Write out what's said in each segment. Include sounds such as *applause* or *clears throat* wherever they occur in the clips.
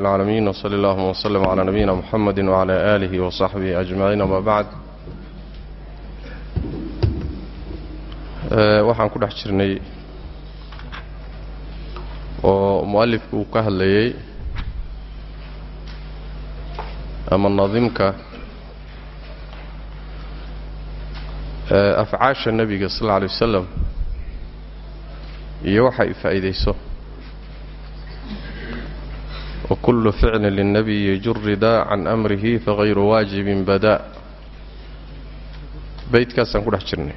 العالمين وصلى الله وسلم على نبينا محمد وعلى آله وصحبه أجمعين وما بعد waxaan ku dhex jirnay oo mualifku uu ka hadlayey ama nadimka afcaasha nebiga sal alla alay wasalam iyo waxa ay faa'iidayso wkulu ficli للنبي jurida can amrihi fagayru waajibin badaa beydkaasaan ku dhex jirnay.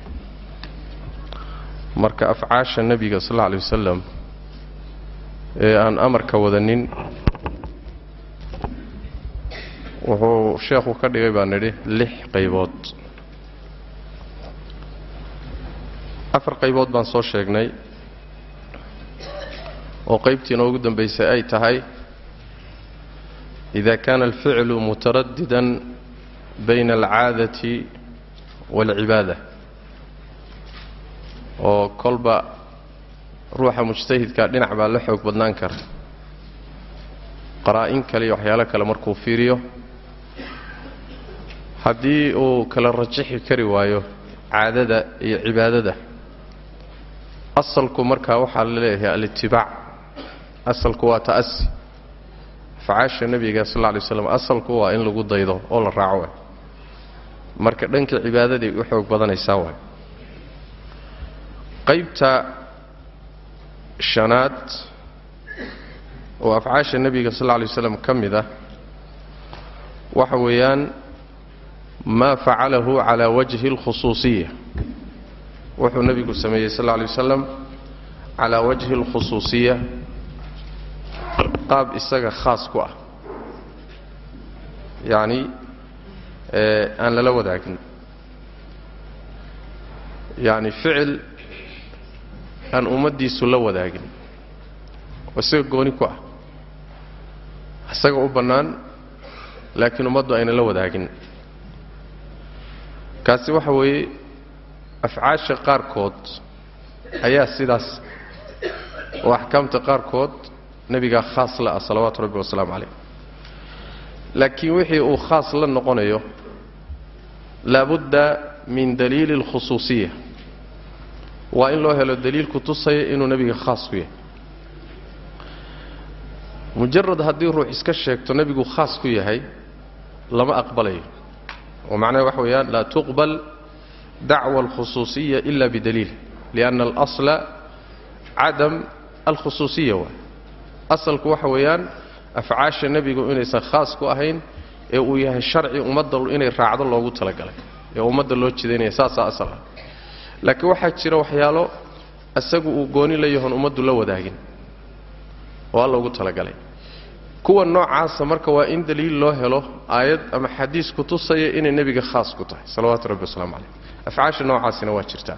Marka afcaasha nebiga sal alla lay wasalam ee aan amarka wadanin wuxuu sheekhu ka dhigay baa nidhi lix qaybood. Afar qaybood baan soo sheegnay oo qaybtiina ugu dambaysay ay tahay إida kana alficlu mutaradida bayna alcaadati wاlcibaada oo kolba ruuxa mujtahidkaa dhinac baa la xoog badnaan kara qaraa-in kale iyo waxyaalo kale markuu fiiriyo haddii uu kala rajixi kari waayo caadada iyo cibaadada asalku markaa waxaa la leeyahay alitibaac asalku waa ta'asi afcaasha nebiga sal alay slam asalku waa in lagu daydo oo la raaco marka dhanka cibaadaday u xoog badanaysaa waay. Qaybta shanaad oo afcaasha nebiga sal alay waslam ka mid ah waxa weeyaan maa facalahu calaa wajhi اlkhusuusiya wuxuu nebigu sameeyey sal lla alay wasalam calaa wajhi اlkhusuusiya qaab isaga khaas ku ah. Yacni aan lala wadaagin. Yacni ficil aan ummaddiisu la wadaagin. Oo isaga gooni ku ah. Isaga u bannaan laakiin ummaddu ayna la wadaagin. Kaasi waxa weeye afcaasha qaarkood ayaa sidaas oo axkaamta qaarkood nebigaa khaas la ah salawaatu rabbi wasalaamu calayh laakiin wixii uu khaas la noqonayo laabudda min daliili اlkhusuusiya waa in loo helo daliil ku tusaya inuu nebiga khaas ku yahay. Mujarad haddii ruux iska sheegto nebigu khaas ku yahay lama aqbalayo. Oo macnaha waxa weeyaan laa tuqbal dacwa alkhusuusiya ila bidaliil lianna alasla cadam alkhusuusiya waay asalku waxa weeyaan afcaasha nebigu inaysan khaas ku ahayn ee uu yahay sharci ummadda inay raacdo loogu talagalay ee ummadda loo jidaynaya saasaa asal ah. Laakiin waxaa jira waxyaalo isagu uu gooni la yahoon ummaddu la wadaagin oo alla ugu talagalay. Kuwa noocaasa marka waa in daliil loo helo aayad ama xadiis ku tusaya inay nebiga khaas ku tahay. Salawaatu rabbi wasalaamu calayh. Afcaasha noocaasina waa jirtaa.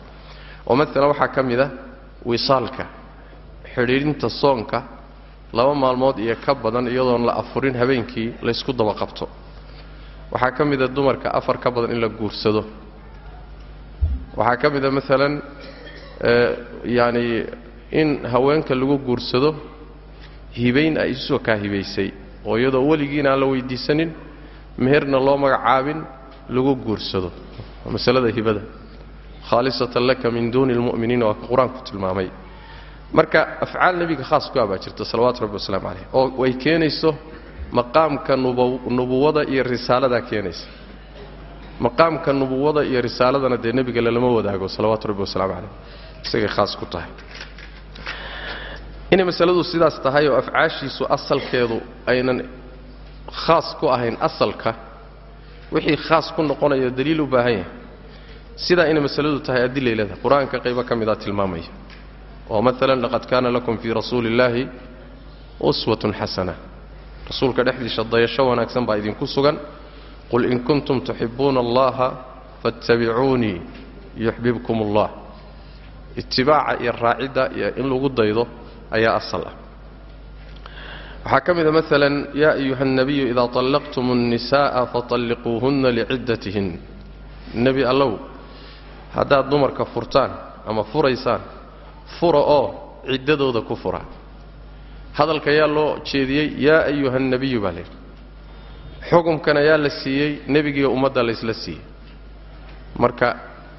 Oo maalan waxaa ka mid a wisaalka xidhiidhinta soonka laba maalmood iyo ka badan iyadoon la afurin habeenkii laysku daba qabto. Waxaa ka mida dumarka afar ka badan in la guursado. Waxaa ka mida maalan yacani in haweenka lagu guursado hibayn ay isusoo kaa hibaysay oo iyadoo weligiina aan la weydiisanin meherna loo magacaabin lagu guursado. Masalada hibada. Khaalisatan laka min duuni lmu'miniina waa qur'aanku tilmaamay marka afcaal nebiga khaas ku ah baa jirta salawaatu rabbi wasalaamu calayh oo ay keenayso maqaamka nubuwada iyo risaaladaa keenaysa. Maqaamka nubuwada iyo risaaladana dee nebiga lalama wadaago salawaatu rabbi wasalaamu calayh isagay khaas ku tahay. Inay masaladu sidaas tahay oo afcaashiisu asalkeedu aynan khaas ku ahayn asalka wixii khaas ku noqonayo daliil u baahan yahay. Sidaa inay masaladu tahay adilay leedahay qur'aanka qaybo ka midaa tilmaamaya oo maalan laqad kaana lakum fii rasuuli illaahi uswatun xasana rasuulka dhexdiisa dayasho wanaagsan baa idinku sugan qul in kuntum tuxibuuna allaha faاttabicuunii yuxbibkum allah itibaaca iyo raacidda iyo in lagu daydo ayaa asal ah waxaa ka mida maalan yaa ayuha اnabiyu idaa طallaqtum الnisaءa faطalliquuhunna liciddatihin nebi allow haddaad dumarka furtaan ama furaysaan fura oo ciddadooda ku fura. Hadalka yaa loo jeediyey yaa ayuha nebiyu baa layidhi xukumkana yaa la siiyey nebigiiyo ummadda laysla siiyey. Marka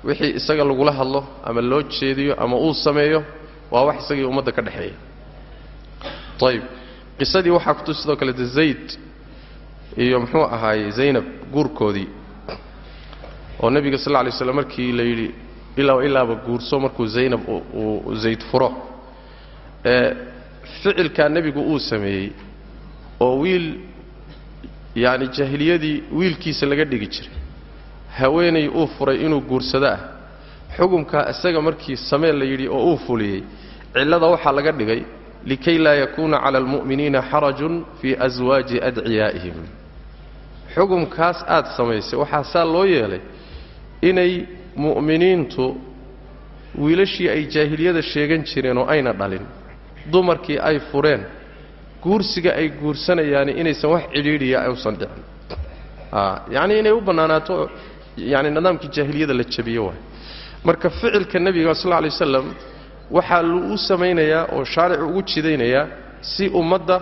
wixii isaga lagula hadlo ama loo jeediyo ama uu sameeyo waa wax isagii ummadda ka dhexeeya. Ayib qisadii waxaa kutu sidoo kaleete zayd iyo muxuu ahaayey zaynab guurkoodii oo nebiga sal lla lay slam markii la yidhi ilaa ilaaba guurso markuu zaynab uu zayd furo. Ficilkaa nebigu uu sameeyey oo wiil yacni jaahiliyadii wiilkiisa laga dhigi jiray haweenay uu furay inuu guursado ah. Xukumkaa isaga markii samee la yidhi oo uu fuliyey cillada waxaa laga dhigay likay laa yakuuna cala almu'miniina xarajun fii aswaaji adciyaa'ihim. Xukumkaas aad samaysay waxaa saa loo yeelay inay mu'miniintu wiilashii ay jaahiliyada sheegan jireen oo ayna dhalin dumarkii ay fureen guursiga ay guursanayaani inaysan wax cidhiidhiya aysan dhicin yacnii inay u bannaanaato yani nidaamkii jaahiliyada la jabiyo waay. Marka ficilka nebiga sal lla lay wasalam waxaa lu samaynayaa oo shaaricu ugu jidaynayaa si ummadda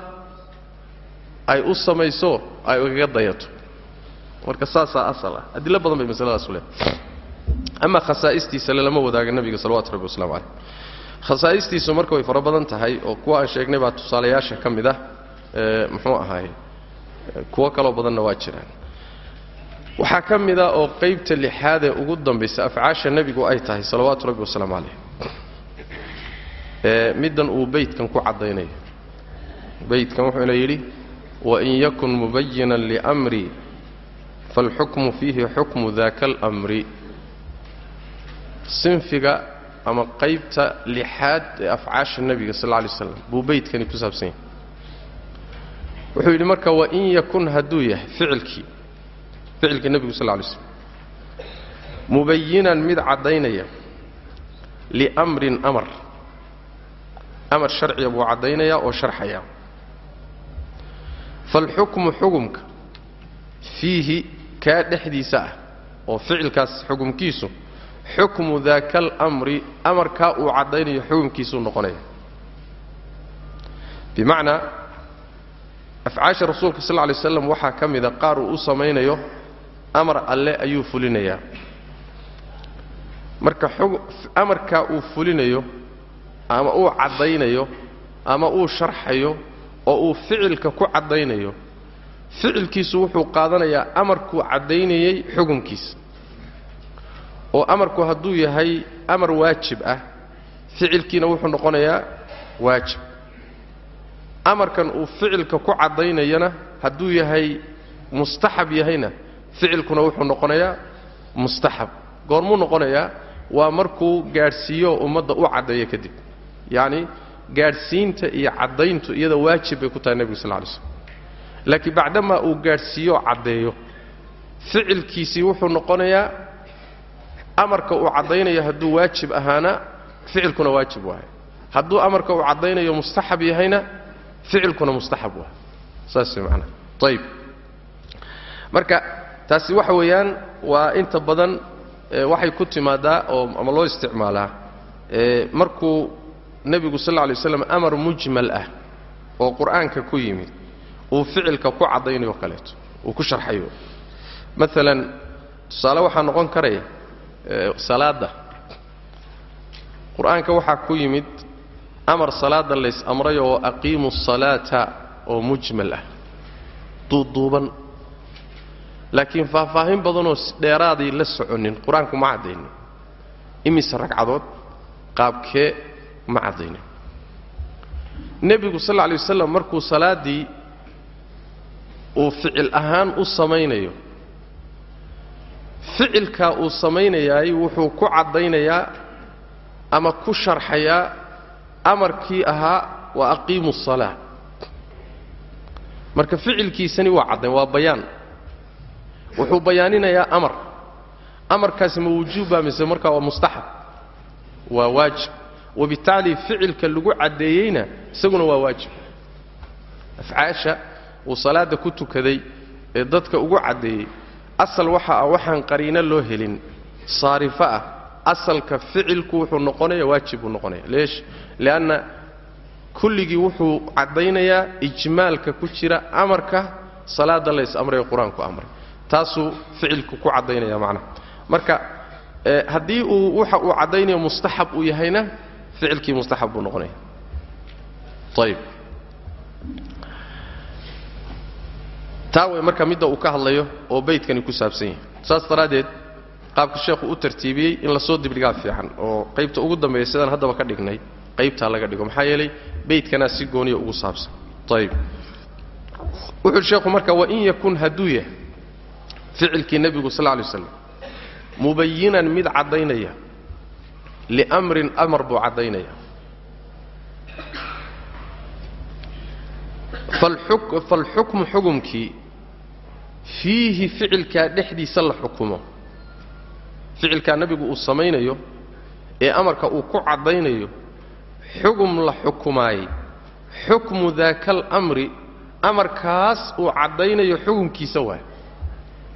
ay u samayso ay ugaga dayato. Marka saasaa asal ah. Adilo badan bay masaladaas u leehay ama khasaa'istiisa lelama wadaaga nebiga salawatu rabbi waslamu caleyh khasaa'istiisu marka way fara badan tahay oo kuwa aan sheegnay baa tusaalayaasha ka mid ah muxuu ahaay kuwo kaloo badanna waa jiraan. Waxaa ka mid a oo qaybta lixaadee ugu dambaysa afcaasha nebigu ay tahay salawaatu rabbi wasalaamu caleyh middan uu beydkan ku caddaynayo. Beydkan wuxuuna yidhi wain yakun mubayinan liamri faalxukmu fiihi xukmu daaka alamri sinfiga ama qaybta lixaad ee afcaasha nebiga sal lla lay slam buu beydkani ku saabsan yahay. Wuxuu yidhi marka wain yakun hadduu yahay ficilkii ficilka nebigu sal lay slm mubayinan mid caddaynaya liamrin amar amar sharciga buu caddaynayaa oo sharxaya. Faalxukmu xukumka fiihi kaa dhexdiisa ah oo ficilkaas xukumkiisu xukmu daaka alamri amarkaa uu caddaynayo xukumkiisuu noqonaya. Bimacnaa afcaasha rasuulka sal lay slam waxaa ka mida qaar uu u samaynayo amar alle ayuu fulinayaa. Marka amarkaa uu fulinayo ama uu caddaynayo ama uu sharxayo oo uu ficilka ku caddaynayo ficilkiisu wuxuu qaadanayaa amarkuu caddaynayey xukunkiisa oo amarku hadduu yahay amar waajib ah ficilkiina wuxuu noqonayaa waajib. Amarkan uu ficilka ku caddaynayana hadduu yahay mustaxab yahayna ficilkuna wuxuu noqonayaa mustaxab. Goormuu noqonayaa? Waa markuu gaadhsiiyo ummadda u caddeeyo kadib. Yacni gaadhsiinta iyo caddayntu iyada waajib bay ku tahay nebigu sal lla lay slm laakiin bacdamaa uu gaadhsiiyooo caddeeyo ficilkiisii wuxuu noqonayaa amarka uu caddaynayo hadduu waajib ahaana ficilkuna waajib waahay hadduu amarka uu caddaynayo mustaxab yahayna ficilkuna mustaxab waahay saas macnaha. Ayib marka taasi waxa weeyaan waa inta badan waxay ku timaadaa oo ama loo isticmaalaa markuu nebigu sal lla lay waslam amar mujmal ah oo qur'aanka ku yimid uu ficilka ku caddaynayo kaleeto uu ku sharxayo. Maalan tusaale waxaa noqon karaya salaadda. Qur'aanka waxaa ku yimid amar salaadda lays amray oo aqiimu salaata oo mujmal ah. Duuduuban laakiin faahfaahin badanoo dheeraaday la soconin qur'aanku ma caddaynin. Imise ragcadood qaabkee ma caddaynin. Nebigu sal lla lay wasalam markuu salaaddii uu ficil ahaan u samaynayo ficilkaa uu samaynayaay wuxuu ku caddaynayaa ama ku sharxayaa amarkii ahaa wa aqiimu asalaa marka ficilkiisani waa caddayn waa bayaan. Wuxuu bayaaninayaa amar. Amarkaasi ma wujuuba mise markaa waa mustaxab waa waajib. Wabitaali ficilka lagu caddeeyeyna isaguna waa waajib. Afcaasha uu salaadda ku tukaday ee dadka ugu caddeeyey asal waxa ah waxaan qariino loo helin. Saarifo ah asalka ficilku wuxuu noqonaya waajib buu noqonaya leesh lianna kulligii wuxuu caddaynayaa ijmaalka ku jira amarka salaada lays amray qur'aanku amray. Taasuu ficilku ku caddaynaya macnaha marka haddii uu waxa uu caddaynayo mustaxab uu yahayna ficilkii mustaxab buu noqonaya ayib taa way marka midda uu ka hadlayo oo beydkani ku saabsan yahay. Saas daraaddeed qaabka sheekhu u tartiibiyey in la soo dibdhigaa fiican oo qaybta ugu dambeeya sidaan haddaba ka dhignay qaybtaa laga dhigo. Maxaa yeelay beydkanaa si gooniya ugu saabsan. Ayib wuxuu sheekhu marka wain yakun hadduu yahay ficilkii nebigu sal lay slam mubayinan mid caddaynaya liamrin amar buu caddaynaya falxukmu xugumkii fiihi ficilkaa dhexdiisa la xukumo ficilkaa nebigu uu samaynayo ee amarka uu ku caddaynayo xugum la xukumaayey xukmu daaka alamri amarkaas uu caddaynayo xugumkiisa waay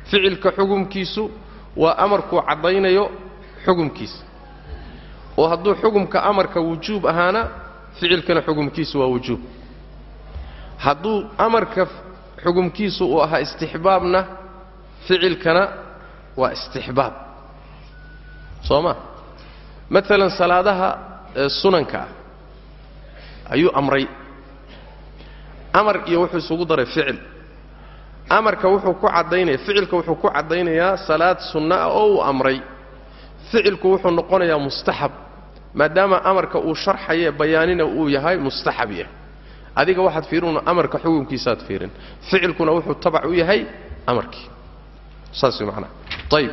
ficilka xugumkiisu waa amarkuu caddaynayo xugumkiisa oo hadduu xugumka amarka wujuub ahaana ficilkana xugumkiisu waa wujuub hadduu amarka xugumkiisu uu ahaa istixbaabna ficilkana waa istixbaab. Soo ma maalan salaadaha sunanka ah ayuu amray. Amar iyo wuxuu isugu daray ficil. Amarka wuxuu ku caddaynaya ficilka wuxuu ku caddaynayaa salaad sunno ah oo uu amray. Ficilku wuxuu noqonayaa mustaxab maadaama amarka uu sharxaye bayaanina uu yahay mustaxab yahay adiga waxaad fiirinuna amarka xukunkiisaaad fiirin. Ficilkuna wuxuu tabac u yahay amarkii saas way macnaha ayib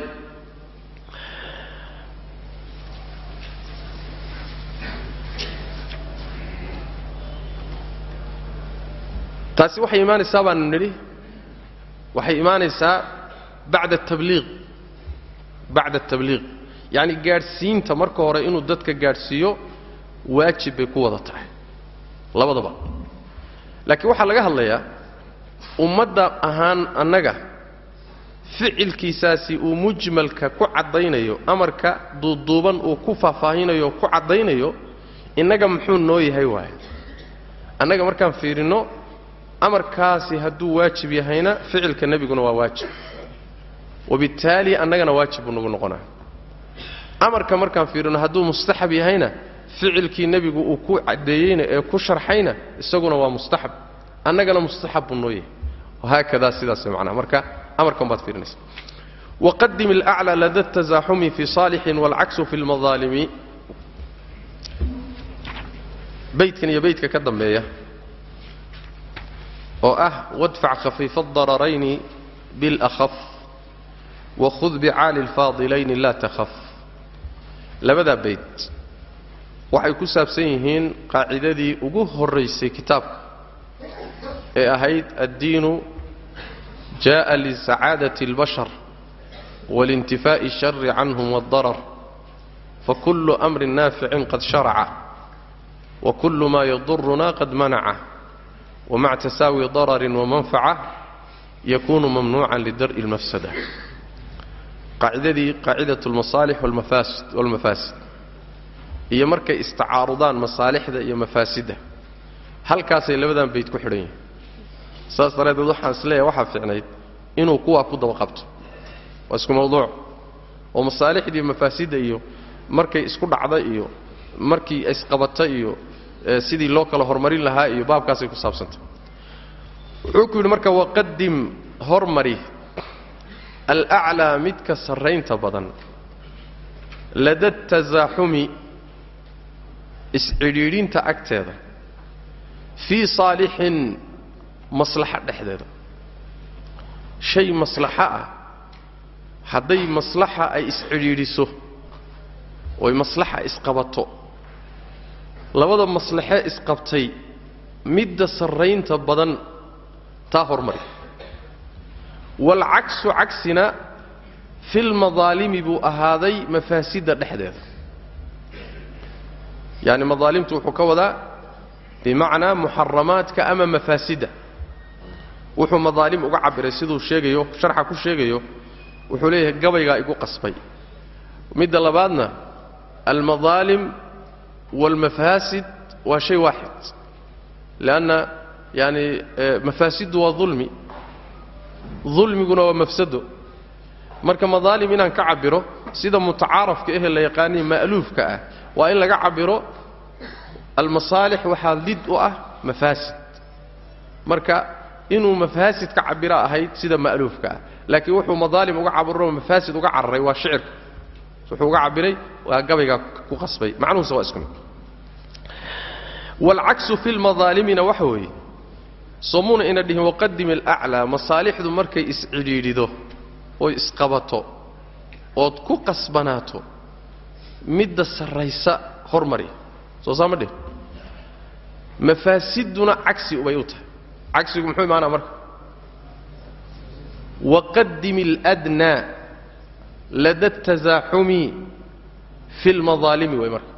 taasi waxay imaanaysaa baanu nidhi. Waxay imaanaysaa bacda tabliiq. Bacda atabliiq yacni gaadhsiinta marka hore inuu dadka gaadhsiiyo waajib bay ku wada tahay. Labadaba laakiin waxaa laga hadlayaa ummadda ahaan annaga ficilkiisaasi uu mujmalka ku caddaynayo amarka duuduuban uu ku faahfaahinayo ku caddaynayo innaga muxuu noo yahay waaye? Annaga markaan fiirinno amarkaasi hadduu waajib yahayna ficilka nebiguna waa waajib. Wabittaali annagana waajib buu nagu noqonaa. Amarka markaan fiirino hadduu mustaxab yahayna ficilkii nebigu uu ku caddeeyeyna ee ku sharxayna isaguna waa mustaxab annagana mustaxab buu noo yahay wahaakadaa sidaas way macnaha marka amarkan baad fiirinaysa waqadim alaclى lada التazaaxumi fi صaalixin wاlcaksu fi اlmadaalimi baydkan iyo baydka ka dambeeya oo ah wadfac khafiifa الdararayni biاlأkhaf wakhud bicaali اlfaadilayni laa takhaf labadaa bayd waxay ku saabsan yihiin qaacidadii ugu horaysay kitaabka ee ahayd addiinu jaءa lisacaadaةi اlbashar walintifaaءi الshari canhum wاdarar fakulu أmri naaficin qad sharaca wakulu ma yaduruna qad manaca wmac tasaawi darari wamanfaca yakunu mamnuuca lidar'i اlmafsada qaacidadii qaacidaة اlmasaalix wاlmafaasid iyo markay istacaarudaan masaalixda iyo mafaasidda halkaasay labadan bayd ku xidhan yihiin. Saas daraaddeed waxaan is leeyahay waxaa fiicnayd inuu kuwaa ku daba qabto. Waa isku mawduuc. Oo masaalixdii mafaasidda iyo markay isku dhacda iyo markii isqabata iyo sidii loo kala horumarin lahaa iyo baabkaasay ku saabsantay wuxuu ku yidhi marka waqadim hormari alaclaa midka sarraynta badan lada tasaaxumi iscidhiidhinta agteeda fii saalixin maslaxa dhexdeeda. Shay maslaxo ah hadday maslaxa ay iscidhiidhiso oy maslaxa isqabato. Labada maslaxee isqabtay midda sarraynta badan taa hormari. Waalcaksu cagsina filmadaalimi buu ahaaday mafaasidda dhexdeeda yacni madaalimtu wuxuu ka wadaa bimacnaa muxaramaadka ama mafaasidda wuxuu madaalim uga cabbiray siduu sheegayo sharxa ku sheegayo wuxuu leeyahay gabaygaa igu qasbay. Midda labaadna almadaalim waalmafaasid waa shay waaxid. Leanna yaani mafaasiddu waa dulmi. Dulmiguna waa mafsado. Marka madaalim inaan ka cabiro sida mutacaarafka ehe la yaqaaniy ma'luufka ah waa in laga cabiro almasaalix waxaa lid u ah mafaasid. Marka inuu mafaasid ka cabira ahayd sida ma'luufka ah laakiin wuxuu madaalim uga cabiro mafaasid uga cararay waa shicirka. Wuxuu uga cabiray waa gabaygaa ku qasbay macnuhuuse waa isku mid waalcaksu fi lmadaalimina waxa weeye somuuna ina dhihin waqadim alaclaa masaalixdu markay iscidhiidhido oy isqabato ood ku qasbanaato midda sarraysa hormari. Soo saa ma dhihin mafaasiduna cagsi ubay u tahay. Cagsigu muxuu imaanaa marka? Waqadim اladnaa lada tasaaxumi fi lmadaalimi way marka.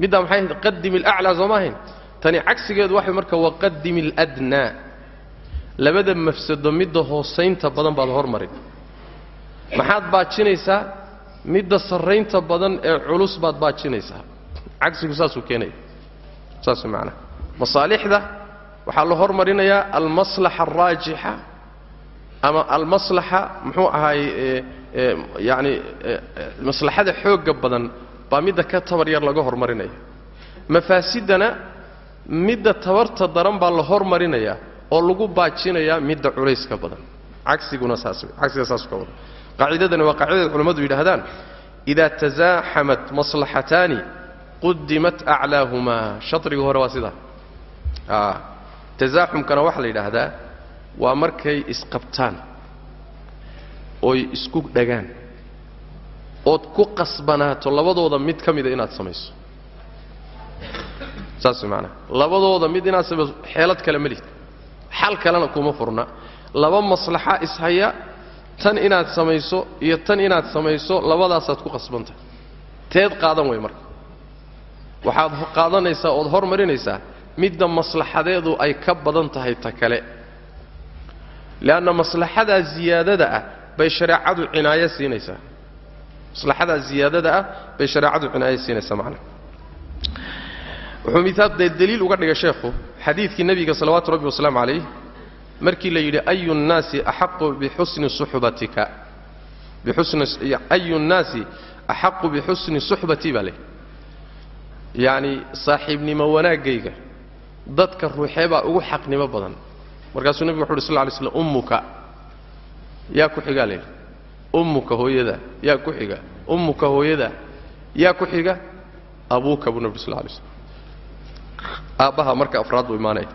Middaa maxay ahayd qadim alaclaa soo ma ahayn tani cagsigeedu waxay marka waqadim اladnaa labada mafsado midda hoosaynta badan baad hormarin maxaad baajinaysaa? Midda sarraynta badan ee culus baad baajinaysaa. Cagsigu saasuu keenaya saas macnaha masaalixda waxaa la hormarinayaa almaslaxa alraajixa ama almaslaxa muxuu ahaaye yacani maslaxada xoogga badan baa midda ka tabar yar laga hormarinaya mafaasidana midda tabarta daran baa la hormarinayaa oo lagu baajinayaa midda culayska badan. Cagsiguna saas cagsiga saas ka wada qaacidadani waa qaacidada culammadu yidhaahdaan idaa tasaaxamat maslaxataani qudimat aclaahumaa shadriga hore waa sidaa tasaaxumkana waxaa la yidhaahdaa waa markay isqabtaan oy isku dhagaan ood ku qasbanaato labadooda mid ka mida inaad samayso. Saas maanaa labadooda mid inaad samayso xeelad kale ma lihid xal kalena kuma furna. Laba maslaxa ishaya tan inaad samayso iyo tan inaad samayso labadaasaad ku qasbantahay teed qaadan way marka. Waxaad qaadanaysaa ood hormarinaysaa midda maslaxadeedu ay ka badan tahay ta kale. Leanna maslaxadaa ziyaadada ah bay shareecadu cinaayo siinaysaa. Maslaxadaa ziyaadada ah bay shareecadu cinaayo siinaysaa macnaha wuxuu miaal daliil uga dhigay sheekhu xadiidkii nebiga salawaatu rabbi wasalaamu calayh markii la yidhi ayu nnaasi axaqu bixusni suxbatika? Ayu nnaasi axaqu bixusni suxbatii baa leh. Yacni saaxiibnimo wanaaggayga dadka ruuxee baa ugu xaqnimo badan. Markaasuu nebigu wuxu uhi sal lla lay slam ummuka yaa ku xigaa lehi ummuka hooyada yaa ku xiga ummuka hooyada yaa ku xiga abuuka buu nebi lla lay slam aabbaha marka afraad buu imaanaya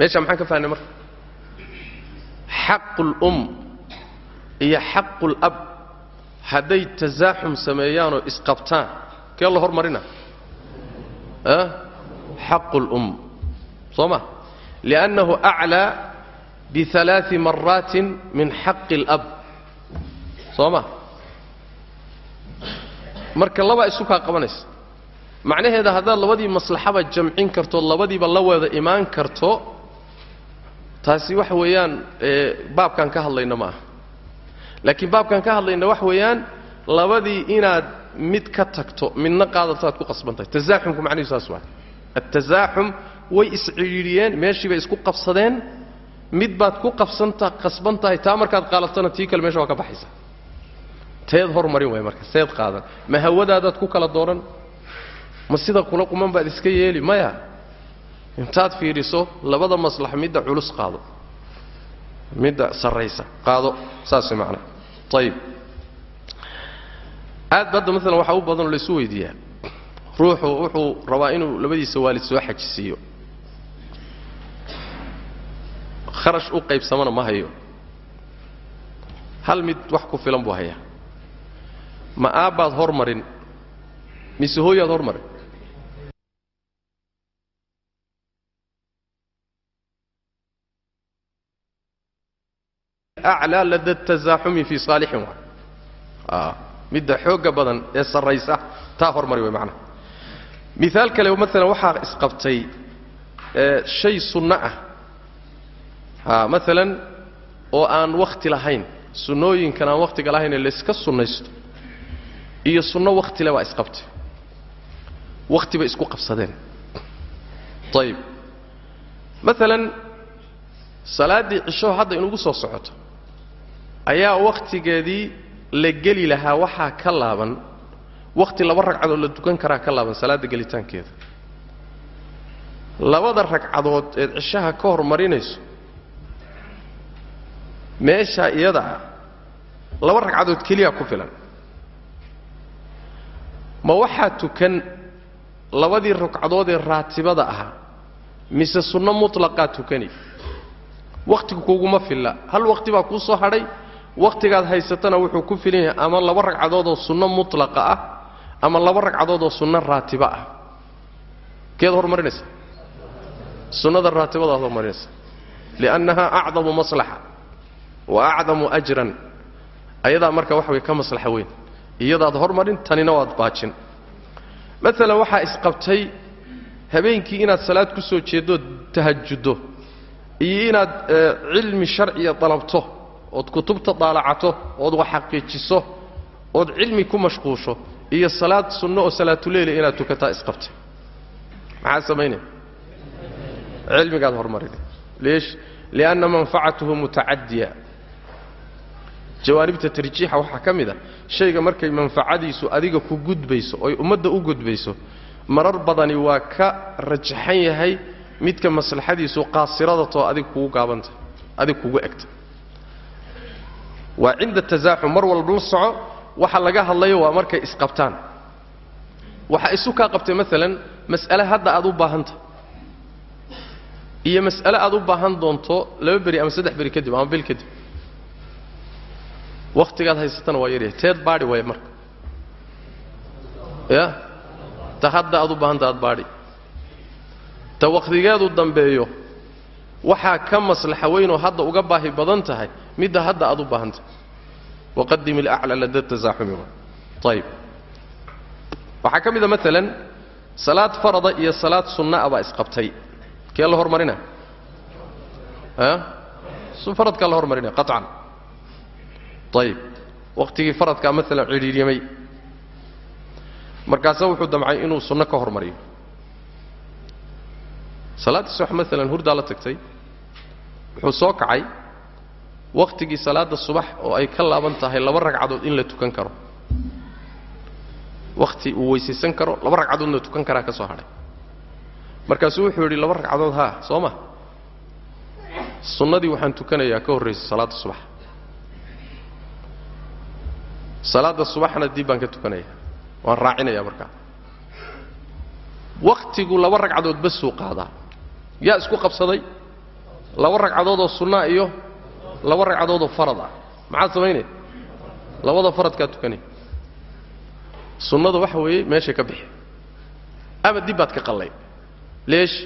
meesha maxaan ka fahnay marka? Xaqu lum iyo xaqu lab hadday tasaaxum sameeyaanoo isqabtaan kee la hormarina? Xaqu lum soo ma? Liannahu aclaa bialaai maraatin min xaqi اlab soo ma? Marka labaa isu kaa qabanaysa. Macnaheeda haddaad labadii maslaxaba jamcin kartood labadiiba la wada imaan karto taasi waxa weeyaan baabkaan ka hadlayna ma laakiin baabkaan ka hadlayna waxa weeyaan labadii inaad mid ka tagto midna qaadataad ku qasbantahay tasaaxumku macnihiisu saas waa attasaaxum way iscidhiidhiyeen meeshii bay isku qabsadeen. Mid baad ku qabsanta qasban tahay taa markaad qaalatana tii kale meesha waa ka baxaysa. Teed hormarin waay marka seed qaadan. Ma hawadaadaad ku kala dooran? Ma sida kula quman baad iska yeeli? Maya intaad fiidhiso labada maslax midda culus qaado. Midda sarraysa qaado saas macnaa. Ayib aad ba hadda maalan waxaa u badanoo laysu weydiiyaa. Ruuxu wuxuu rabaa inuu labadiisa waalid soo xajisiiyo. Kharash u qaybsamana ma hayo. Hal mid wax ku filan buu hayaa. Ma aabbaad hormarin mise hooyaad hormarin aclaa lada tasaaxumi fii saalixin waa midda xoogga badan ee sarraysa taa hormari way macnaha miaal kale maalan waxaa isqabtay shay sunno ah maalan oo aan wakhti lahayn sunnooyinkan aan wakhtiga lahaynee layska sunnaysto iyo sunno wakhtile baa isqabtay wakhti bay isku qabsadeen ayib maalan salaaddii cisho hadda inugu soo socoto ayaa wakhtigeedii la geli lahaa waxaa ka laaban wakhti laba ragcadood la tukan karaa ka laaban salaadda gelitaankeeda. Labada ragcadood eed cishaha ka hormarinayso meeshaa iyada ah laba ragcadood keliya ku filan. Ma waxaa tukan labadii ragcadood ee raatibada ahaa mise sunno mutlaqaa tukani? Wakhtigu kuguma filla. Hal wakhti baa kuu soo hadhay wakhtigaad haysatana wuxuu ku filan yahay ama laba ragcadood oo sunno mutlaqa ah ama laba ragcadood oo sunno raatiba ah. Keed hormarinaysa sunnada raatibadaad hormarinaysa liannaha acdamu maslaxa wa acdamu ajran. Ayadaa marka waxa way ka maslaxa weyn. Iyadaad hormarin tanina waad baajin. Maalan waxaa isqabtay habeenkii inaad salaad ku soo jeeddood tahajuddo iyo inaad cilmi sharciya dalabto ood kutubta daalacato ood wax xaqiijiso ood cilmi ku mashquusho iyo salaad sunno oo salaatuleyle inaad tukataa isqabtay maxaad samaynaya cilmigaad hormarin leesh lianna manfacatuhu mutacadiya jawaanibta tarjiixa waxaa ka mid a shayga markay manfacadiisu adiga ku gudbayso oy ummadda u gudbayso marar badani waa ka rajaxan yahay midka maslaxadiisu qaasiradatoo adig kugu gaabanta adig kugu egta waa cinda tasaaxum mar walba la soco waxa laga hadlayo waa markay isqabtaan. Waxa isu kaa qabtay maalan mas'ale hadda aad u baahanta. Iyo mas'ale aad u baahan doonto laba beri ama saddex beri kadib ama bil kadib. Wakhtigaad haysatana waa yaryahay teed baadhi waaya marka. Ya? Ta hadda aad u baahanta aad baadhi. Ta wakhtigeedu dambeeyo waxaa ka maslaxa weynoo hadda uga baahi badan tahay midda hadda aad u baahanta waqadim ilacla lada tasaaxumi ayib waxaa ka mida maalan salaad farada iyo salaad sunna'a baa isqabtay. Kee la hormarina? Faradkaa la hormarinaya qaطcan ayib wakhtigii faradkaa maalan cidhiiryamay markaasa wuxuu damcay inuu sunno ka hormariyo. Salaaddii subax maalan hurdaa la tagtay. Wuxuu soo kacay wakhtigii salaadda subax oo ay ka laaban tahay laba ragcadood in la tukan karo. Wakhti uu weysaysan karo laba ragcadoodna tukan karaa ka soo hadhay. Markaasuu wuxuu yidhi laba ragcadood haa soo ma. Sunnadii waxaan tukanayaa ka horraysa salaadda subax. Salaadda subaxna dib baan ka tukanaya waan raacinayaa markaa wakhtigu laba ragcadood basuu qaadaa. Yaa isku qabsaday? Laba ragcadoodoo sunnaa iyo laba ragcadoodoo farad ah. Maxaad samaynaya labada faradkaa tukanaya sunnada waxa weeye meeshay ka bixi. Ama dib baad ka qallay. Leesh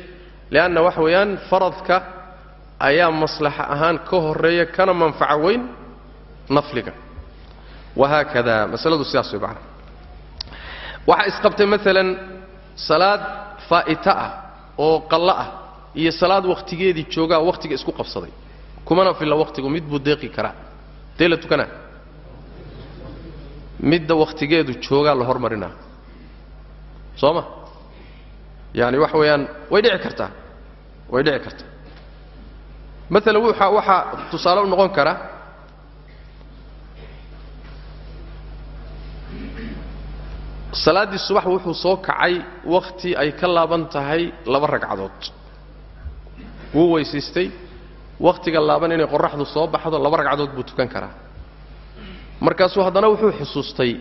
lianna waxa weeyaan faradka ayaa maslaxa ahaan ka horreeya kana manfaco weyn nafliga. Wahaakada masaladu sidaas way macana waxaa isqabtay maalan salaad faa'ita ah oo qallo ah iyo salaad wakhtigeedii joogaa wakhtiga isku qabsaday kumana filla wakhtigu mid buu deeqi karaa. Dee la tukanaa midda wakhtigeedu joogaa la hormarinaa soo ma yaani waxa weeyaan way dhici kartaa. Way dhici kartaa. Maalan wuxa waxaa tusaale u noqon kara salaaddii subax wuxuu soo kacay wakhti ay ka laaban tahay laba ragcadood. Wuu weysaystay wakhtiga laaban inay qoraxdu soo baxdo laba ragcadood buu tukan karaa. Markaasuu haddana wuxuu xusuustay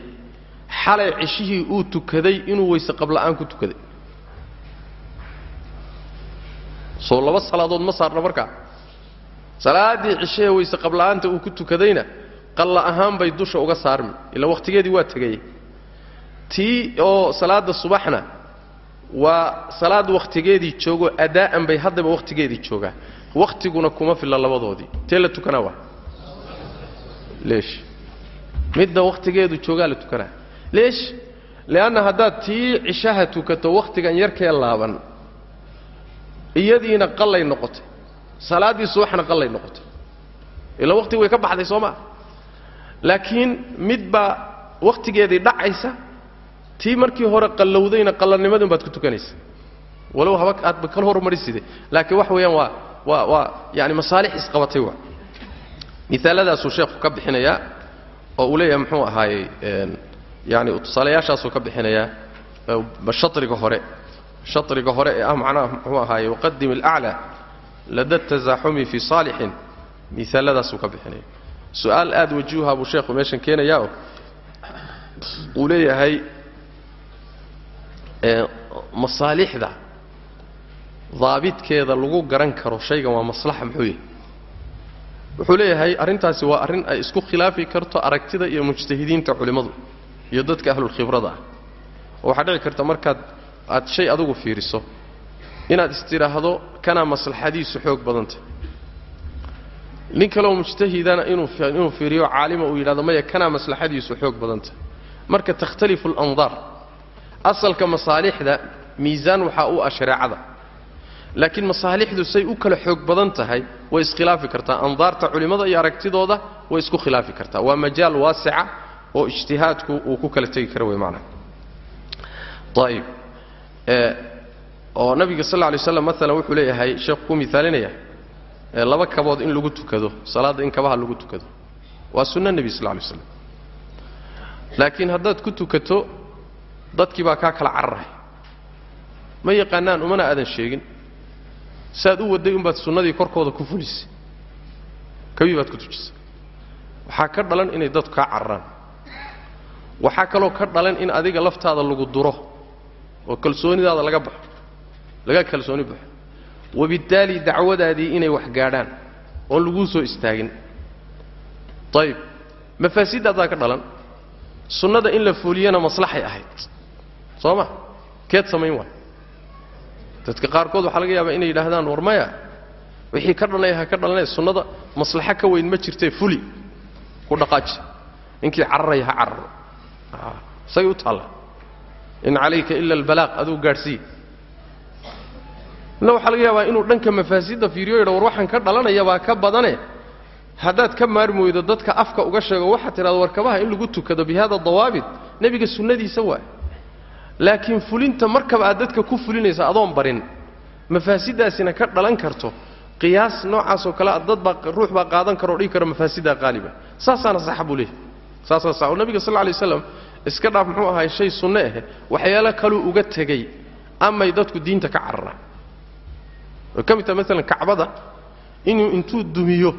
xalay ceshihii uu tukaday inuu weyse qabla'aan ku tukaday. Soo laba salaadood ma saarna markaa. Salaaddii ceshahee weyse qabla'aanta uu ku tukadayna qalla ahaan bay dusha uga saarmi ila wakhtigeedii waa tegayey. Tii oo salaadda subaxna waa salaad wakhtigeedii joogo adaa'an bay haddaba wakhtigeedii joogaa wakhtiguna kuma filla labadoodii. Tee la tukanaa waa? Leesh. Midda wakhtigeedu joogaa la tukanaa. Leesh li'anna haddaad tii cishaha tukato wakhtigan yarkee laaban iyadiina qallay noqotay. Salaaddii subaxna qallay noqotay. Ila wakhtigu way ka baxday soo maa laakiin mid baa wakhtigeedii dhacaysa tii markii hore qallowdayna qallannimadun baad ku tukanaysa. Walow haba aadba kala hormariside laakiin wax weeyaan waa waa waa yani masaalix isqabatay waa miaaladaasuu sheekhu ka bixinayaa oo uu leeyahay muxuu ahaayey yani tusaalayaashaasuu ka bixinayaa shatriga hore. Shatriga hore ee ah macnaha muxuu ahaayey waqadim alaclى lada tasaaxumi fii saalixin miaaladaasuu ka bixinaya. Su'aal aad wajuuha buu sheekhu meeshan keenayaa uu leeyahay masaalixda daabidkeeda lagu garan karo shaygan waa maslaxa muxuu yahay wuxuu leeyahay arrintaasi waa arrin ay isku khilaafi karto aragtida iyo mujtahidiinta culimmadu iyo dadka ahlulkhibrada ah. Oo waxaa dhici karta markaad aad shay adugu fiiriso inaad istidhaahdo kanaa maslaxadiisu xoog badanta. Nin kaleoo mujtahidana inuu fiiriyo caalima uu yidhahdo maya kanaa maslaxadiisu xoog badanta. Marka takhtalifu alandaar asalka masaalixda miisaan waxaa u ah shareecada laakiin masaalixdu say u kala xoog badan tahay way iskhilaafi kartaa. Andaarta culimmada iyo aragtidooda way isku khilaafi kartaa. Waa majaal waasica oo ijtihaadku uu ku kala tegi kara wey macnaha. Ayib oo nabiga sal alay slam maalan wuxuu leeyahay sheekhu ku miaalinaya laba kabood in lagu tukado salaadda in kabaha lagu tukado. Waa sunno nebi sal lay slam laakiin haddaad ku tukato dadkii baa kaa kala cararay ma yaqaanaan umana aadan sheegin saad u waday umbaad sunnadii korkooda ku fulisay kabii baad ku tujisay waxaa ka dhalan inay dadku kaa cararaan waxaa kaloo ka dhalan in adiga laftaada lagu duro oo kalsoonidaada laga baxo. Laga kalsooni baxo. Wabittaali dacwadaadii inay wax gaadhaan oon laguu soo istaagin. Ayib mafaasidaadaa ka dhalan. Sunnada in la fuliyana maslaxay ahayd. Soo ma? Keed samayn waay dadka qaarkood waxaa laga yaabaa inay yidhaahdaan war maya wixii ka dhalnay ha ka dhalnay sunnada maslaxo ka weyn ma jirtee fuli ku dhaqaaji. Ninkii cararaya ha cararo isagay u taalla. In calayka ila albalaaq aduu gaadhsii na waxaa laga yaabaa inuu dhanka mafaasidda fiiriyo yidha war waxaan ka dhalanayabaa ka badane. Haddaad ka maarmi weydo dadka afka uga sheego waxaad tidhahdo warkabaha in lagu tukado bi hada dawaabit nebiga sunnadiisa waay laakiin fulinta markaba aad dadka ku fulinaysa adoon barin mafaasiddaasina ka dhalan karto. Qiyaas noocaasoo kale dad baa ruux baa qaadan karo o dhigi karo mafaasidda qaaliba. Saasaana saxa buu leeyahy saasaa sax. Oo nabiga sal lla lay iska dhaaf muxuu ahay shay sunne ahe waxyaalo kaluu uga tegey amay dadku diinta ka cararaan. Way ka mid tahay maalan kacbada inuu intuu dumiyo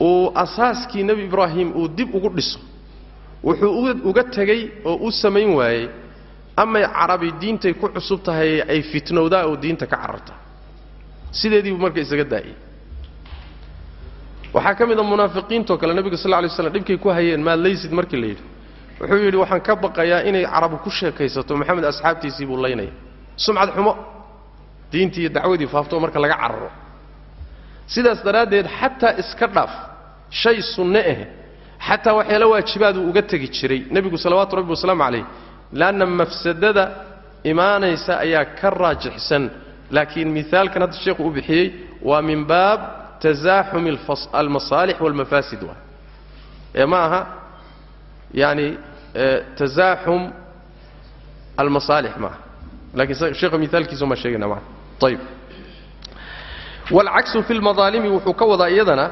uu asaaskii nebi ibraahim uu dib ugu dhiso wuxuu uga tegey oo u samayn waayey amay carabi diintay ku cusub tahay ay fitnowdaa oo diinta ka cararta. Sideediibuu marka isaga daa'iyey waxaa ka mid a munaafiqiintoo kale nebiga sal lla slam dhibkay ku hayeen maad laysid? Markii la yidhi. Wuxuu yidhi waxaan ka baqayaa inay carabu ku sheekaysato maxamed asxaabtiisii buu laynaya. Sumcad xumo. Diintii iyo dacwadii faafto marka laga cararo. Sidaas daraaddeed xataa iska dhaaf shay sunne ah xataa waxyaala waajibaaduu uga tegi jiray nebigu salawaatu rabbi wasalaamu calayh leanna mafsadada imaanaysa ayaa ka raajixsan. Laakiin miaalkan hadda sheekhu u bixiyey waa min baab tasaaxumi almasaalix walmafaasid waa ee ma aha yani tasaaxum almasaalix maaha lakiin sheekha miaalkiisa maa sheegayna maa ayib waalcaksu fi lmadaalimi wuxuu ka wadaa iyadana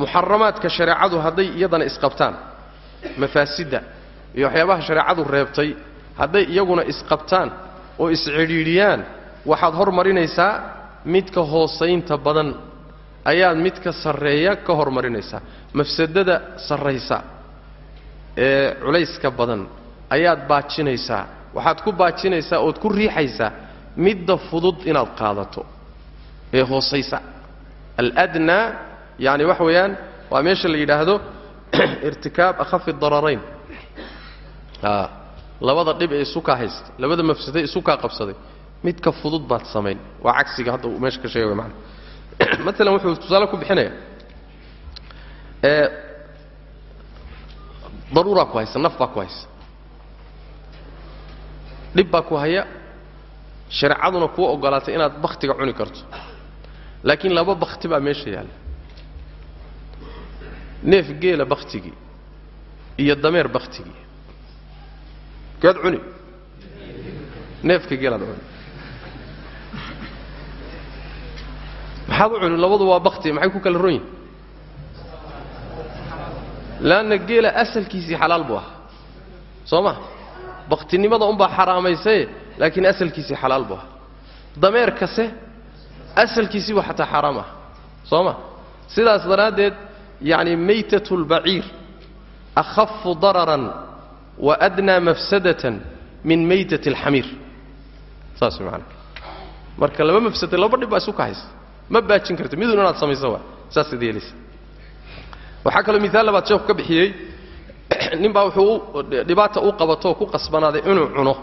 muxaramaadka shareecadu hadday iyadana isqabtaan mafaasidda iyo waxyaabaha shareecadu reebtay hadday iyaguna isqabtaan oo iscidhiidhiyaan waxaad hormarinaysaa midka hoosaynta badan ayaad midka sarreeya ka hormarinaysaa mafsadada sarraysa ee culayska badan ayaad baajinaysaa waxaad ku baajinaysaa ood ku riixaysaa midda fudud inaad qaadato ee hoosaysa. Aladnaa yani waxa weeyaan waa meesha la yidhaahdo *clears throat* irtikaab akhafi dararayn labada dhib ee isukaa haysta labada mafsada isukaa qabsaday midka fudud baad samayn. Waa cagsiga hadda uu meesha ka sheegay man *clears throat* maalan wuxuu tusaale ku bixinaya daruuraa ku haysa naf baa ku haysa dhib baa ku haya shareecaduna kuu ogolaatay inaad bakhtiga cuni karto. Laakiin laba bakhti baa meesha yaalla neef geela bakhtigii iyo dameer bakhtigii kaad cuni. Neefka geelaad cuni. Maxaad u cuni? Labadu waa bakhti maxay ku kala ron yihiin leanna geela asalkiisii xalaal buu ahaa. Soo ma? Bakhtinimada unbaa xaraamaysay laakiin asalkiisii xalaal buu ahaa. Dameer kase asalkiisiiba xataa xaraam ah soo ma? Sidaas daraaddeed yacni maytat lbaciir akhafu dararan wa adnaa mafsadatan min maytat alxamiir saas macana marka laba mafsada laba dhib baa isu kahaysa ma baajin karta midun inaad samayso waa saasaad yeelaysa waxaa kaloo miaal labaad sheekhu ka bixiyey ninbaa wuxuu dhibaata u qabato ku qasbanaaday inuu cuno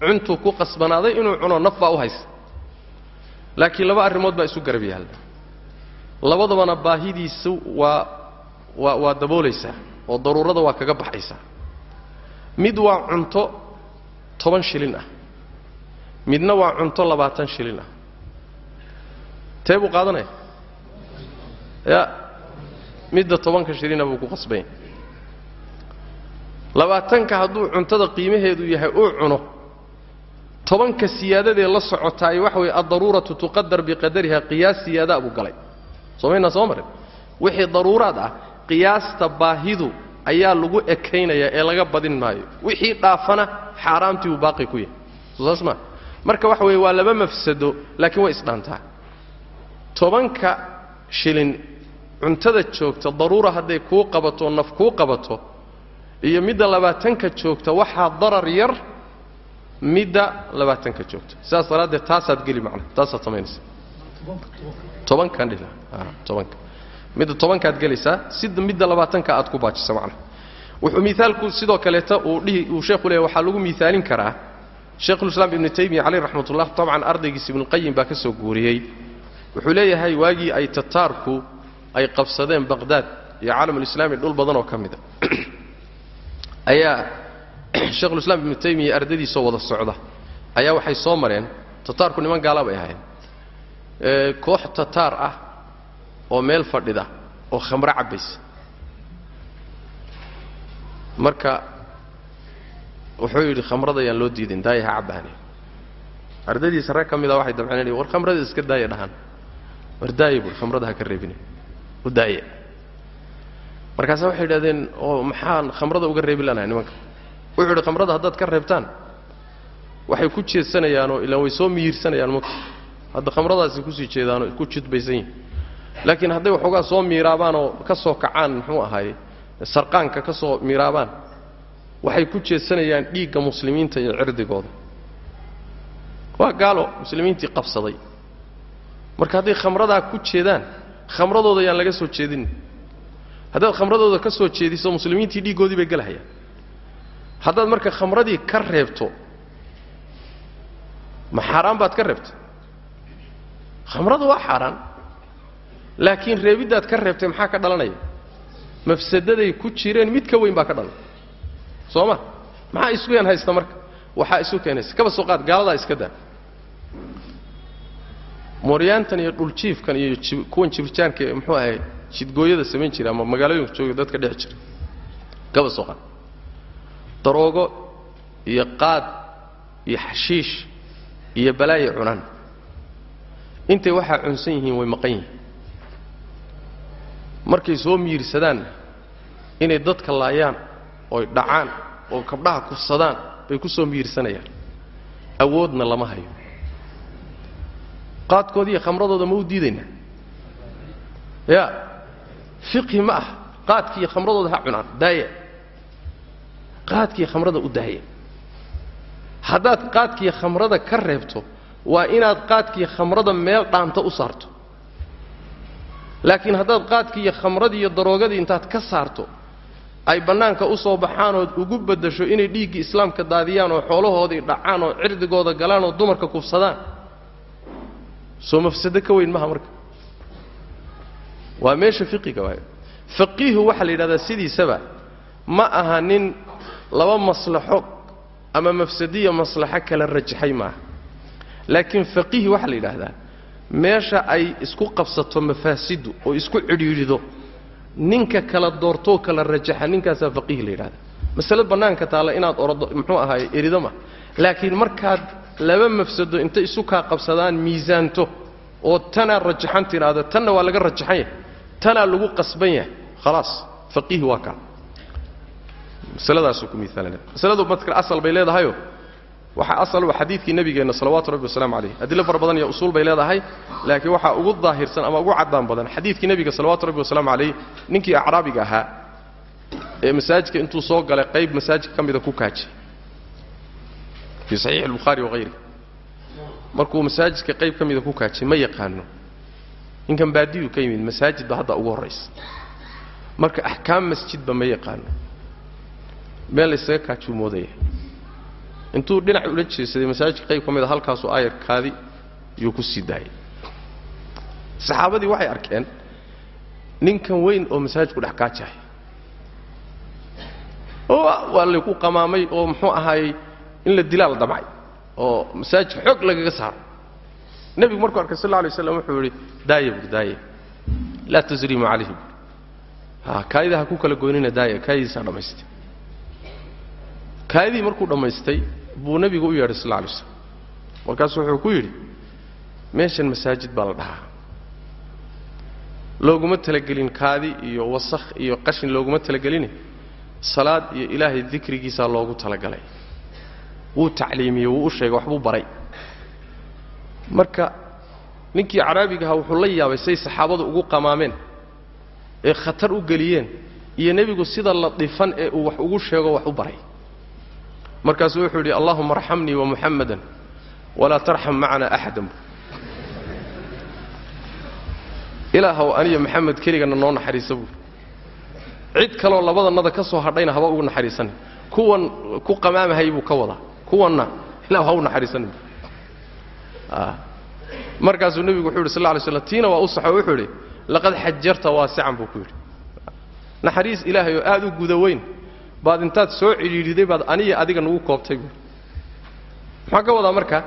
cuntuu ku qasbanaaday inuu cuno naf baa u haysa laakiin laba arrimood baa isu garab yaalla labadabana baahidiisu waa waa waa daboolaysaa oo daruurada waa kaga baxaysaa mid waa cunto toban shilin ah. Midna waa cunto labaatan shilin ah. Tee buu qaadanaya ya midda tobanka shilina buu ku qasbanya labaatanka hadduu cuntada qiimaheedu yahay uu cuno tobanka siyaadadee la socotaay waxa weeye addaruuratu tuqadar biqadariha qiyaas siyaadaa buu galay soomaynaa soo marin. Wixii daruuraad ah qiyaasta baahidu ayaa lagu ekaynayaa ee laga badin maayo. Wixii dhaafana xaaraamtii buu baaqi ku yahay. Saas maa marka waxa weeye waa laba mafsado laakiin way isdhaantaa. Tobanka shilin cuntada joogta daruura hadday kuu qabato naf kuu qabato iyo midda labaatanka joogta waxaa darar yar midda labaatanka joogta. Sidaas daraaddeed taasaad geli macna taasaad samaynaysa tobankan dhila tobanka. Midda tobankaad gelaysaa sida midda labaatanka aad ku baajisa macna. Wuxuu miaalku sidoo kaleeta uu dhihi uu sheekhu leeyahy waxaa lagu miaalin karaa. Sheikhulislaam ibnu taymiya caleyh raxmat ullah tabcan ardaygiisa ibnuqayim baa ka soo guuriyey. Wuxuu leeyahay waagii ay tataarku ay qabsadeen baqhdaad iyo caalamulislaami dhul badan oo ka mida *clears throat* ayaa *clears throat* sheikhulislaam ibnu taymiya ardadiisoo wada socda. Ayaa waxay soo mareen tataarku niman gaala bay ahayn koox tataar ah oo meel fadhida oo khamro cabbaysa marka wuxuu yidhi khamrada ayaan loo diidin daaya ha cabbaane ardadiisa rag ka mida waxay dabceen war khamrada iska daaya dhahaan. War daaya buui khamrada ha ka reebine u daaya markaasa waxay yidhahdeen oo maxaan khamrada uga reebi lanahay nimanka? Wuxuu yidhi khamrada haddaad ka reebtaan waxay ku jeedsanayaanoo ilaan way soo miyiirsanayaan mugta hadda khamradaasi ku sii jeedaanoo ku judbaysan yihiin laakiin hadday waxoogaa soo miiraabaanoo ka soo kacaan muxuu ahaaye sarqaanka ka soo miiraabaan waxay ku jeedsanayaan dhiigga muslimiinta iyo cirdigooda. Waa gaalo muslimiintii qabsaday. Marka hadday khamradaa ku jeedaan khamradooda yaan laga soo jeedin. Haddaad khamradooda ka soo jeediso muslimiintii dhiiggoodii bay gelahayaan haddaad marka khamradii ka reebto ma xaaraan baad ka reebtay khamradu waa xaaraan. Laakiin reebiddaad ka reebtay maxaa ka dhalanaya? Mafsadaday ku jireen mid ka weyn baa ka dhalan. Soo ma? Maxaa isu keen haysta marka? Waxaa isu keenaysa. Kaba soo qaad gaaladaa iska daa mooryaantan iyo dhuljiifkan iyo kuwan jibirjaanka muxuu ahay jidgooyada samayn jira ama magaalooyinka jooga dadka dhex jira kaba soo qaad. Daroogo iyo qaad iyo xashiish iyo balaayo cunaan intay waxaa cunsan yihiin way maqan yihiin. Markay soo miirsadaan inay dadka laayaan oy dhacaan oo kabdhaha kufsadaan bay ku soo miirsanayaan. Awoodna lama hayo. Qaadkooda iyo khamradooda ma u diidaynaa ya fiqhi ma ah. Qaadkiiyo khamradooda ha cunaan daaya qaadkiiyo khamrada u daaya haddaad qaadkiiyo khamrada ka reebto waa inaad qaadkiiyo khamrada meel dhaanta u saarto. Laakiin haddaad qaadkiiyo khamradii iyo daroogadii intaad ka saarto ay bannaanka u soo baxaan ood ugu baddasho inay dhiiggii islaamka daadiyaan oo xoolahoodii dhacaan oo cirdigooda galaan oo dumarka kufsadaan. Soo mafsado ka weyn maha marka. Waa meesha fiqiga waayo. Faqiihu waxaa la yidhahdaa sidiisaba ma aha nin laba maslaxo ama mafsadiya maslaxo kala rajaxay maaha laakiin faqiihi waxaa la yidhaahdaa meesha ay isku qabsato mafaasiddu oo isku cidhiidhido ninka kala doortoo kala rajaxa ninkaasaa faqiih la yidhahda masale bannaanka taalla inaad orado muxuu ahaay erido ma. Laakiin markaad laba mafsado intay isu kaa qabsadaan miisaanto oo tanaa rajaxan tiraahdo tanna waa laga rajaxan yahay tanaa lagu qasban yahay khalaas faqiih waa kaa masaladaasuu ku miaalina masaladu marka asal bay leedahayo waxaa asal u xadiidkii nebigeenna salawaatu rabbi wasalaamu calayh adilo fara badan iyo usuul bay leedahay laakiin waxaa ugu daahirsan ama ugu caddaan badan xadiidkii nebiga salawaatu rabbi wasalaamu calayh ninkii acraabiga ahaa ee masaajidka intuu soo galay qayb masaajidka ka mida ku kaajay fii saxiixi albukhaari wahayri markuu masaajidka qayb ka mida ku kaajay ma yaqaano ninkan baadiyu ka yimid masaajidba hadda ugu horraysa. Marka axkaam masjidba ma yaqaano. Meel laysaga kaajuu moodaya intuu dhinac ula jeesaday masaajidka qayb ka mid a halkaasuu aayarkaadi yuu ku sii daayay. Saxaabadii waxay arkeen ninkan weyn oo masaajidku dhex kaajahay oo waa layku qamaamay oo muxuu ahaayey in la dilaa la damcay oo masaajidka xoog lagaga saaro. Nebigu markuu arkay sal lla alay slam wuxuu yidhi daaya buuri daaya laa tasrimu calayhi buuri ha kaayida ha ku kala goynina daaya kaayadiisaa dhammaystay kaayadii markuu dhammaystay buu nebigu u yeedhay sal lla alay slam. Markaasuu wuxuu ku yidhi meeshan masaajid baa la dhahaa. Looguma talagelin kaadi iyo wasakh iyo qashin looguma talagelini. Salaad iyo ilaahay dikrigiisaa loogu talagalay. Wuu tacliimiyey wuu u sheegay waxbuu baray. Marka ninkii caraabigahaa wuxuu la yaabay say saxaabadu ugu qamaameen ee khatar u geliyeen iyo nebigu sida ladifan ee uu wax ugu sheego wax u baray markaasuu wuxuu yidhi allahuma arxamnii wa muxammadan walaa tarxam macana axadan. Ilaahow aniyo maxamed keligana noo naxariisa buuri cid kaloo labadannada ka soo hadhayna haba ugu naxariisanin kuwan ku qamaamahay buu ka wadaa. Kuwanna ilah ha u naxariisanin markaasuu nebigu wuxuu yidhi sal lla lay slam tiina waa u wuxuu yidhi laqad xajarta waasican buu ku yidhi. Naxariis ilaahay oo aad u guda weyn baad intaad soo cidhiidhiday baad aniya adiga nagu koobtay. Buui maxaa ka wadaa marka